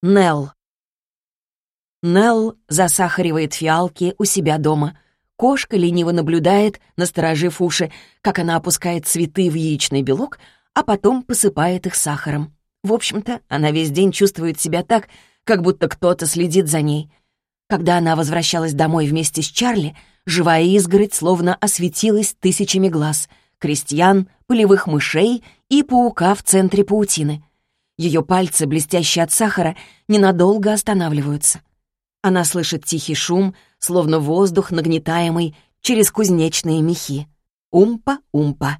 Нелл. Нелл засахаривает фиалки у себя дома. Кошка лениво наблюдает, насторожив уши, как она опускает цветы в яичный белок, а потом посыпает их сахаром. В общем-то, она весь день чувствует себя так, как будто кто-то следит за ней. Когда она возвращалась домой вместе с Чарли, живая изгородь словно осветилась тысячами глаз — крестьян, полевых мышей и паука в центре паутины. Ее пальцы, блестящие от сахара, ненадолго останавливаются. Она слышит тихий шум, словно воздух, нагнетаемый через кузнечные мехи. Умпа-умпа.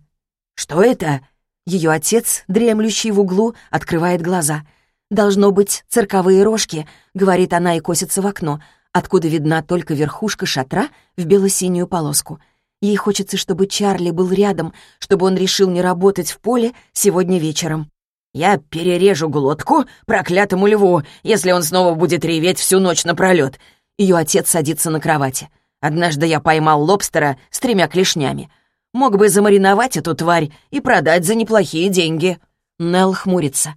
«Что это?» Ее отец, дремлющий в углу, открывает глаза. «Должно быть цирковые рожки», — говорит она и косится в окно, откуда видна только верхушка шатра в бело-синюю полоску. Ей хочется, чтобы Чарли был рядом, чтобы он решил не работать в поле сегодня вечером. Я перережу глотку проклятому льву, если он снова будет реветь всю ночь напролёт. Ее отец садится на кровати. Однажды я поймал лобстера с тремя клешнями. Мог бы замариновать эту тварь и продать за неплохие деньги. Нелл хмурится.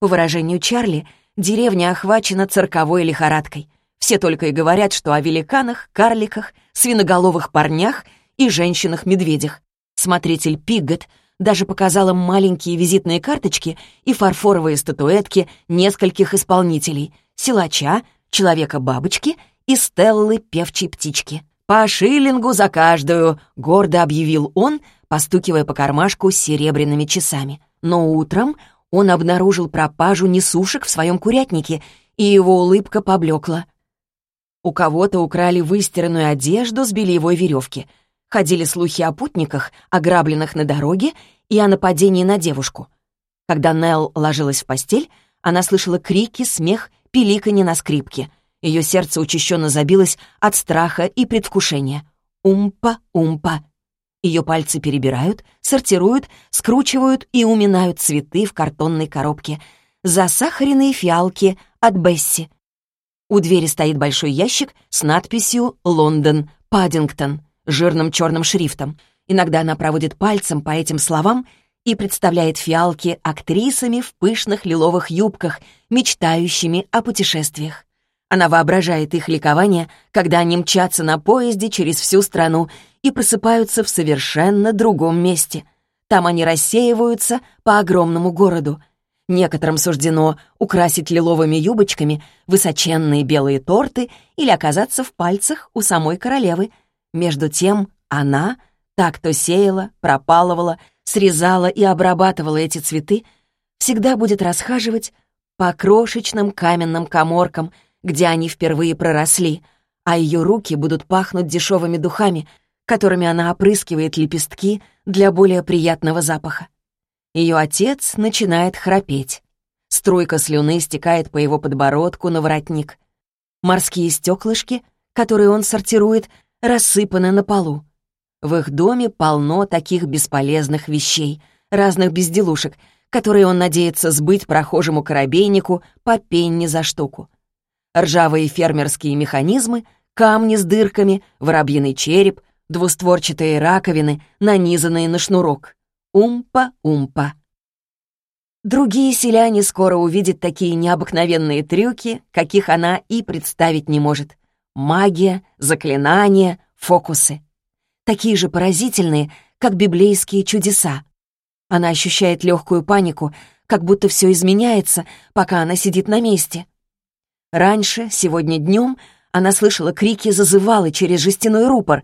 По выражению Чарли, деревня охвачена цирковой лихорадкой. Все только и говорят, что о великанах, карликах, свиноголовых парнях и женщинах-медведях. Смотритель Пиггот — даже показал им маленькие визитные карточки и фарфоровые статуэтки нескольких исполнителей — силача, человека-бабочки и Стеллы певчей птички. «По шиллингу за каждую», — гордо объявил он, постукивая по кармашку серебряными часами. Но утром он обнаружил пропажу несушек в своем курятнике, и его улыбка поблекла. У кого-то украли выстиранную одежду с бельевой веревки — Ходили слухи о путниках, ограбленных на дороге, и о нападении на девушку. Когда Нелл ложилась в постель, она слышала крики, смех, пиликанье на скрипке. Ее сердце учащенно забилось от страха и предвкушения. Умпа-умпа. Ее пальцы перебирают, сортируют, скручивают и уминают цветы в картонной коробке. Засахаренные фиалки от Бесси. У двери стоит большой ящик с надписью «Лондон, Паддингтон» жирным черным шрифтом. Иногда она проводит пальцем по этим словам и представляет фиалки актрисами в пышных лиловых юбках, мечтающими о путешествиях. Она воображает их ликование, когда они мчатся на поезде через всю страну и просыпаются в совершенно другом месте. Там они рассеиваются по огромному городу. Некоторым суждено украсить лиловыми юбочками высоченные белые торты или оказаться в пальцах у самой королевы — между тем она, так то сеяла, пропалывала, срезала и обрабатывала эти цветы, всегда будет расхаживать по крошечным каменным коморкам, где они впервые проросли, а ее руки будут пахнуть дешевыми духами, которыми она опрыскивает лепестки для более приятного запаха. Ее отец начинает храпеть. Струйка слюны стекает по его подбородку на воротник. Морские стеклышки, которые он сортирует, рассыпаны на полу. В их доме полно таких бесполезных вещей, разных безделушек, которые он надеется сбыть прохожему корабейнику по пенни за штуку. Ржавые фермерские механизмы, камни с дырками, воробьиный череп, двустворчатые раковины, нанизанные на шнурок. Умпа-умпа. Другие селяне скоро увидят такие необыкновенные трюки, каких она и представить не может. Магия, заклинания, фокусы. Такие же поразительные, как библейские чудеса. Она ощущает легкую панику, как будто все изменяется, пока она сидит на месте. Раньше, сегодня днем, она слышала крики зазывалы через жестяной рупор.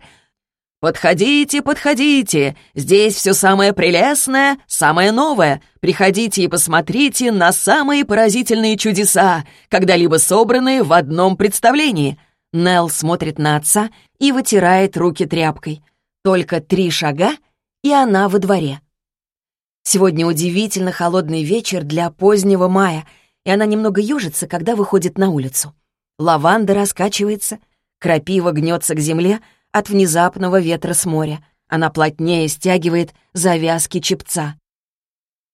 «Подходите, подходите! Здесь все самое прелестное, самое новое. Приходите и посмотрите на самые поразительные чудеса, когда-либо собранные в одном представлении». Нелл смотрит на отца и вытирает руки тряпкой. Только три шага, и она во дворе. Сегодня удивительно холодный вечер для позднего мая, и она немного южится, когда выходит на улицу. Лаванда раскачивается, крапива гнется к земле от внезапного ветра с моря. Она плотнее стягивает завязки чепца.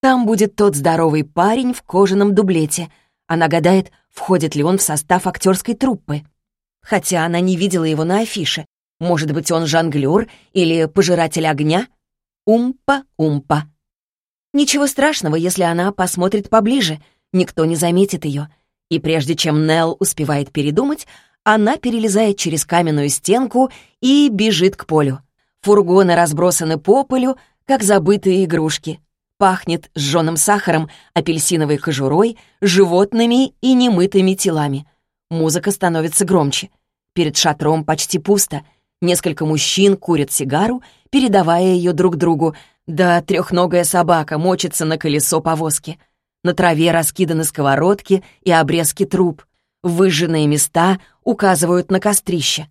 Там будет тот здоровый парень в кожаном дублете. Она гадает, входит ли он в состав актерской труппы хотя она не видела его на афише. Может быть, он жонглёр или пожиратель огня? Умпа-умпа. Ничего страшного, если она посмотрит поближе. Никто не заметит ее. И прежде чем Нелл успевает передумать, она перелезает через каменную стенку и бежит к полю. Фургоны разбросаны по полю, как забытые игрушки. Пахнет сжёным сахаром, апельсиновой кожурой, животными и немытыми телами. Музыка становится громче. Перед шатром почти пусто. Несколько мужчин курят сигару, передавая ее друг другу. Да трехногая собака мочится на колесо повозки. На траве раскиданы сковородки и обрезки труб. Выжженные места указывают на кострище.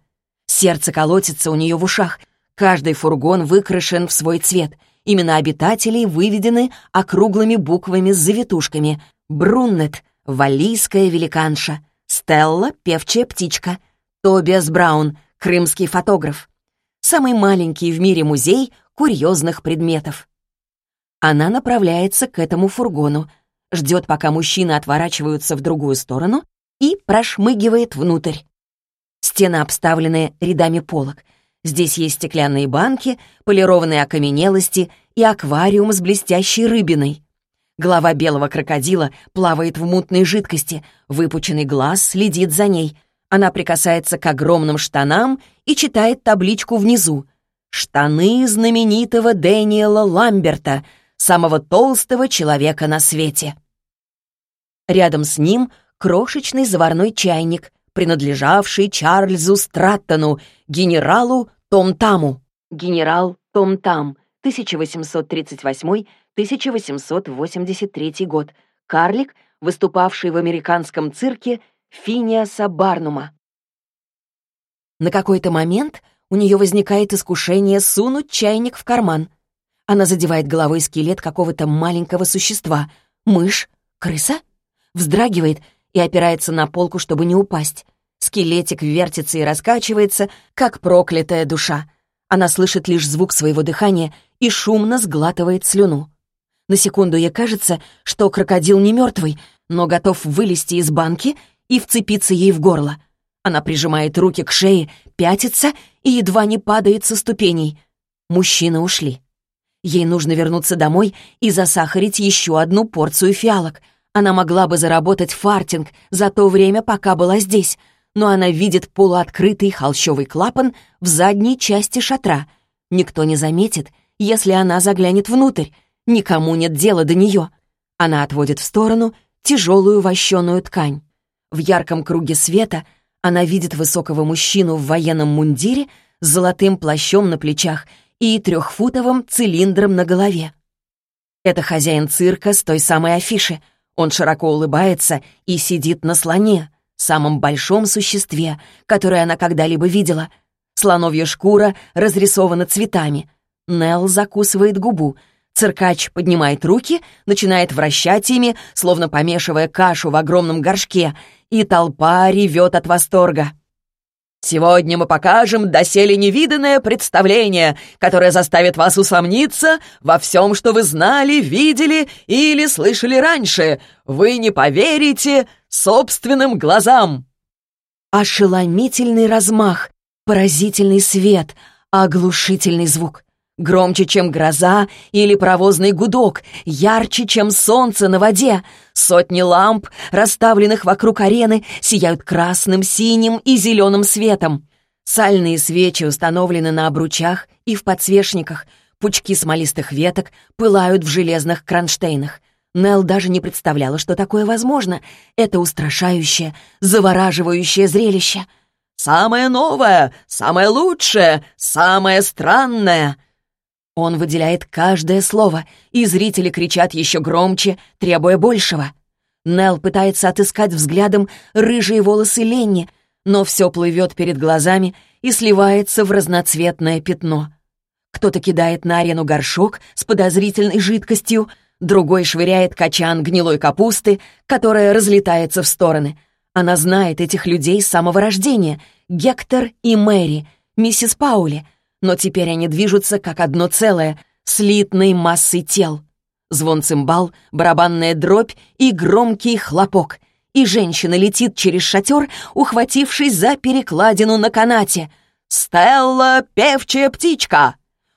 Сердце колотится у нее в ушах. Каждый фургон выкрашен в свой цвет — Имена обитателей выведены округлыми буквами с завитушками. Бруннет — валлийская великанша. Стелла — певчая птичка. Тобиас Браун — крымский фотограф. Самый маленький в мире музей курьезных предметов. Она направляется к этому фургону, ждет, пока мужчины отворачиваются в другую сторону и прошмыгивает внутрь. Стены обставлены рядами полок — Здесь есть стеклянные банки, полированные окаменелости и аквариум с блестящей рыбиной. Голова белого крокодила плавает в мутной жидкости, выпученный глаз следит за ней. Она прикасается к огромным штанам и читает табличку внизу. «Штаны знаменитого Дэниела Ламберта, самого толстого человека на свете». Рядом с ним крошечный заварной чайник, принадлежавший Чарльзу Страттону, генералу том-Таму. Генерал Том-Там, 1838-1883 год. Карлик, выступавший в американском цирке Финиаса Барнума. На какой-то момент у нее возникает искушение сунуть чайник в карман. Она задевает головой скелет какого-то маленького существа. Мышь? Крыса? Вздрагивает и опирается на полку, чтобы не упасть. Скелетик вертится и раскачивается, как проклятая душа. Она слышит лишь звук своего дыхания и шумно сглатывает слюну. На секунду ей кажется, что крокодил не мертвый, но готов вылезти из банки и вцепиться ей в горло. Она прижимает руки к шее, пятится и едва не падает со ступеней. Мужчины ушли. Ей нужно вернуться домой и засахарить еще одну порцию фиалок. Она могла бы заработать фартинг за то время, пока была здесь — но она видит полуоткрытый холщовый клапан в задней части шатра. Никто не заметит, если она заглянет внутрь. Никому нет дела до нее. Она отводит в сторону тяжелую вощеную ткань. В ярком круге света она видит высокого мужчину в военном мундире с золотым плащом на плечах и трехфутовым цилиндром на голове. Это хозяин цирка с той самой афиши. Он широко улыбается и сидит на слоне, самом большом существе, которое она когда-либо видела. Слоновья шкура разрисована цветами. Нелл закусывает губу. Циркач поднимает руки, начинает вращать ими, словно помешивая кашу в огромном горшке, и толпа ревет от восторга. Сегодня мы покажем доселе невиданное представление, которое заставит вас усомниться во всем, что вы знали, видели или слышали раньше. Вы не поверите собственным глазам!» Ошеломительный размах, поразительный свет, оглушительный звук. Громче, чем гроза или паровозный гудок, ярче, чем солнце на воде. Сотни ламп, расставленных вокруг арены, сияют красным, синим и зеленым светом. Сальные свечи установлены на обручах и в подсвечниках. Пучки смолистых веток пылают в железных кронштейнах. Нелл даже не представляла, что такое возможно. Это устрашающее, завораживающее зрелище. «Самое новое, самое лучшее, самое странное!» Он выделяет каждое слово, и зрители кричат еще громче, требуя большего. Нелл пытается отыскать взглядом рыжие волосы Ленни, но все плывет перед глазами и сливается в разноцветное пятно. Кто-то кидает на арену горшок с подозрительной жидкостью, другой швыряет качан гнилой капусты, которая разлетается в стороны. Она знает этих людей с самого рождения — Гектор и Мэри, миссис Паули — но теперь они движутся как одно целое, слитной массой тел. Звон цимбал, барабанная дробь и громкий хлопок. И женщина летит через шатер, ухватившись за перекладину на канате. «Стелла — певчая птичка!»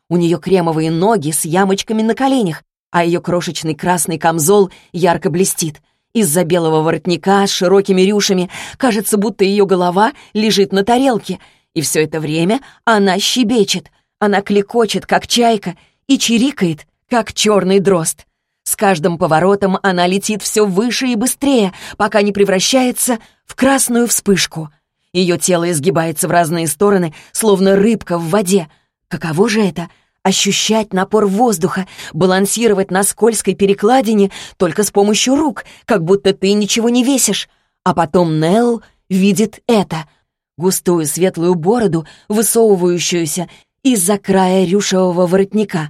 У нее кремовые ноги с ямочками на коленях, а ее крошечный красный камзол ярко блестит. из-за белого воротника с широкими рюшами. Кажется, будто ее голова лежит на тарелке. И все это время она щебечет. Она клекочет, как чайка, и чирикает, как черный дрозд. С каждым поворотом она летит все выше и быстрее, пока не превращается в красную вспышку. Ее тело изгибается в разные стороны, словно рыбка в воде. Каково же это — ощущать напор воздуха, балансировать на скользкой перекладине только с помощью рук, как будто ты ничего не весишь. А потом Нелл видит это — густую светлую бороду, высовывающуюся из-за края рюшевого воротника.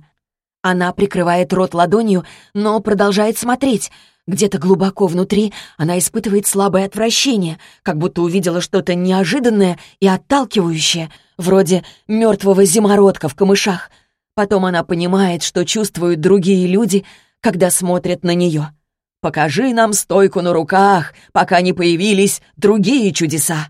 Она прикрывает рот ладонью, но продолжает смотреть. Где-то глубоко внутри она испытывает слабое отвращение, как будто увидела что-то неожиданное и отталкивающее, вроде мертвого зимородка в камышах. Потом она понимает, что чувствуют другие люди, когда смотрят на нее. «Покажи нам стойку на руках, пока не появились другие чудеса».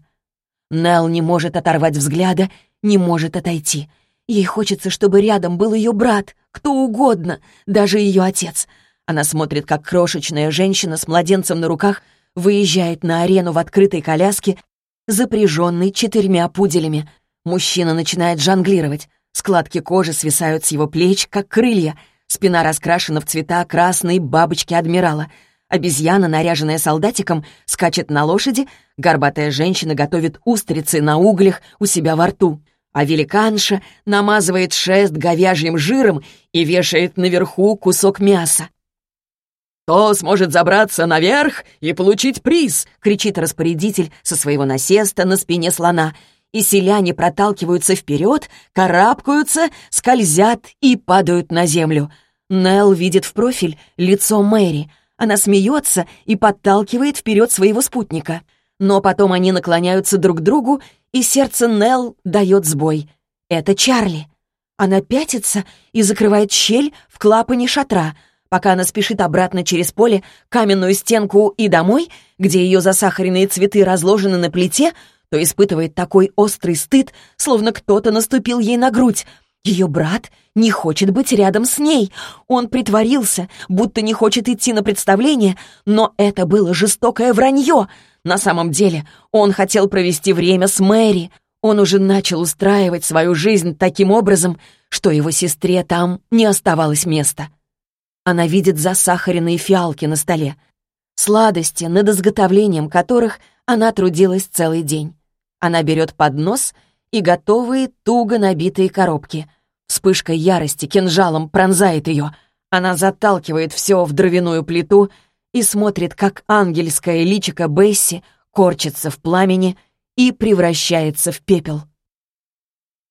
Нелл не может оторвать взгляда, не может отойти. Ей хочется, чтобы рядом был ее брат, кто угодно, даже ее отец. Она смотрит, как крошечная женщина с младенцем на руках выезжает на арену в открытой коляске, запряженной четырьмя пуделями. Мужчина начинает жонглировать. Складки кожи свисают с его плеч, как крылья. Спина раскрашена в цвета красной бабочки адмирала. Обезьяна, наряженная солдатиком, скачет на лошади, горбатая женщина готовит устрицы на углях у себя во рту а великанша намазывает шест говяжьим жиром и вешает наверху кусок мяса. «Кто сможет забраться наверх и получить приз?» — кричит распорядитель со своего насеста на спине слона. И селяне проталкиваются вперед, карабкаются, скользят и падают на землю. Нелл видит в профиль лицо Мэри. Она смеется и подталкивает вперед своего спутника. Но потом они наклоняются друг к другу и сердце Нелл дает сбой. Это Чарли. Она пятится и закрывает щель в клапане шатра, пока она спешит обратно через поле, каменную стенку и домой, где ее засахаренные цветы разложены на плите, то испытывает такой острый стыд, словно кто-то наступил ей на грудь. Ее брат не хочет быть рядом с ней. Он притворился, будто не хочет идти на представление, но это было жестокое вранье — на самом деле он хотел провести время с Мэри. Он уже начал устраивать свою жизнь таким образом, что его сестре там не оставалось места. Она видит засахаренные фиалки на столе, сладости, над изготовлением которых она трудилась целый день. Она берет поднос и готовые туго набитые коробки. Вспышка ярости кинжалом пронзает ее. Она заталкивает все в дровяную плиту — и смотрит, как ангельское личико Бесси корчится в пламени и превращается в пепел.